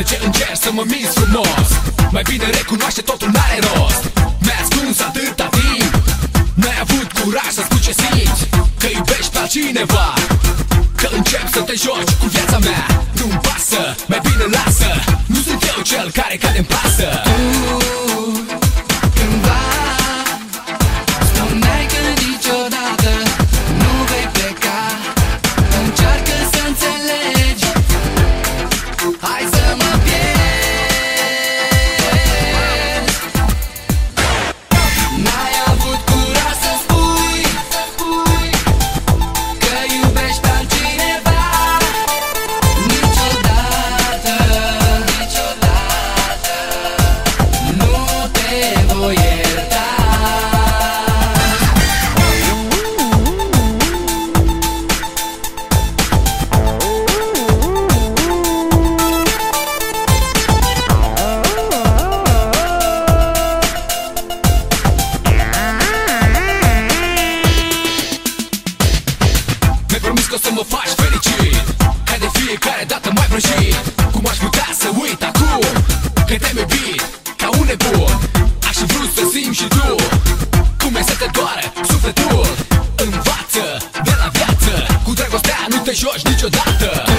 De ce încerci să mă minți frumos? Mai bine recunoaște totul n-are rost. Mi-ai ascuns atâta timp. N-ai avut curaj să spui ce simți Că iubești pe altcineva. Că încep să te joci cu viața mea. Nu-mi pasă, mai bine lasă. Nu sunt eu cel care cade în pasă. Cândva că o să mă faci fericit. Ca de fiecare dată mai vrăjit Cum aș putea să uit acum Că te-am iubit? Ca un nebun Aș fi vrut să simți și tu. Cum e să te doare sufletul? Învață de la viață. Cu dragostea nu te joci niciodată